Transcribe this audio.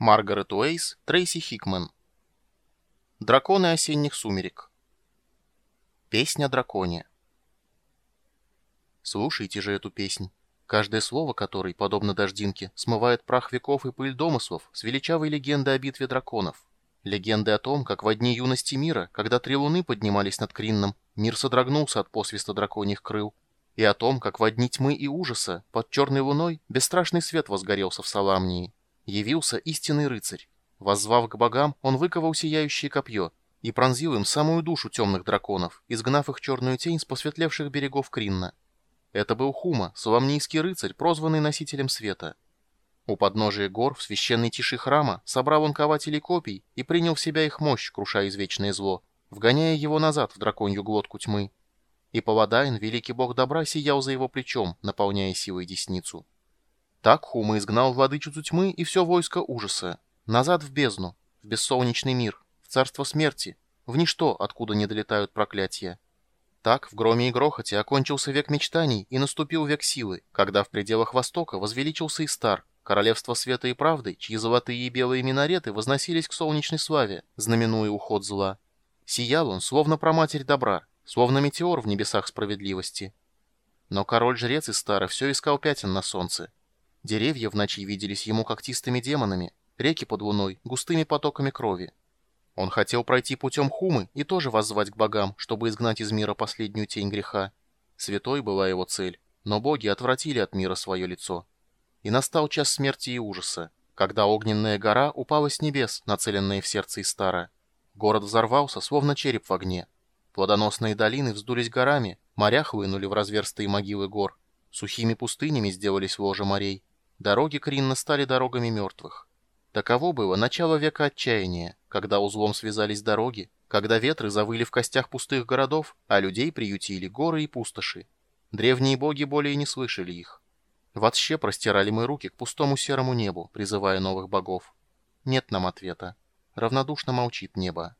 Маргарет Уэйс, Трейси Хикман. Драконы осенних сумерек. Песня о драконе. Слушайте же эту песнь, каждое слово которой, подобно дождинке, смывает прах веков и пыль домыслов с величавой легенды о битве драконов. Легенды о том, как в дни юности мира, когда три луны поднимались над Кринном, мир содрогнулся от посвиста драконьих крыл, и о том, как в дни тьмы и ужаса, под черной луной, бесстрашный свет возгорелся в Саламнии явился истинный рыцарь. Воззвав к богам, он выковал сияющее копье и пронзил им самую душу темных драконов, изгнав их черную тень с посветлевших берегов Кринна. Это был Хума, соломнийский рыцарь, прозванный носителем света. У подножия гор, в священной тиши храма, собрал он кователей копий и принял в себя их мощь, крушая извечное зло, вгоняя его назад в драконью глотку тьмы. И Паладайн, великий бог добра, сиял за его плечом, наполняя силой десницу. Так Хума изгнал владычицу тьмы и все войско ужаса. Назад в бездну, в бессолнечный мир, в царство смерти, в ничто, откуда не долетают проклятия. Так в громе и грохоте окончился век мечтаний и наступил век силы, когда в пределах Востока возвеличился Истар, королевство света и правды, чьи золотые и белые минареты возносились к солнечной славе, знаменуя уход зла. Сиял он, словно проматерь добра, словно метеор в небесах справедливости. Но король-жрец Истара все искал пятен на солнце, Деревья в ночи виделись ему когтистыми демонами, реки под луной — густыми потоками крови. Он хотел пройти путем Хумы и тоже воззвать к богам, чтобы изгнать из мира последнюю тень греха. Святой была его цель, но боги отвратили от мира свое лицо. И настал час смерти и ужаса, когда огненная гора упала с небес, нацеленная в сердце Истара. Город взорвался, словно череп в огне. Плодоносные долины вздулись горами, моря хлынули в разверстые могилы гор. Сухими пустынями сделались ложа морей. Дороги Кринна стали дорогами мертвых. Таково было начало века отчаяния, когда узлом связались дороги, когда ветры завыли в костях пустых городов, а людей приютили горы и пустоши. Древние боги более не слышали их. Вообще простирали мы руки к пустому серому небу, призывая новых богов. Нет нам ответа. Равнодушно молчит небо.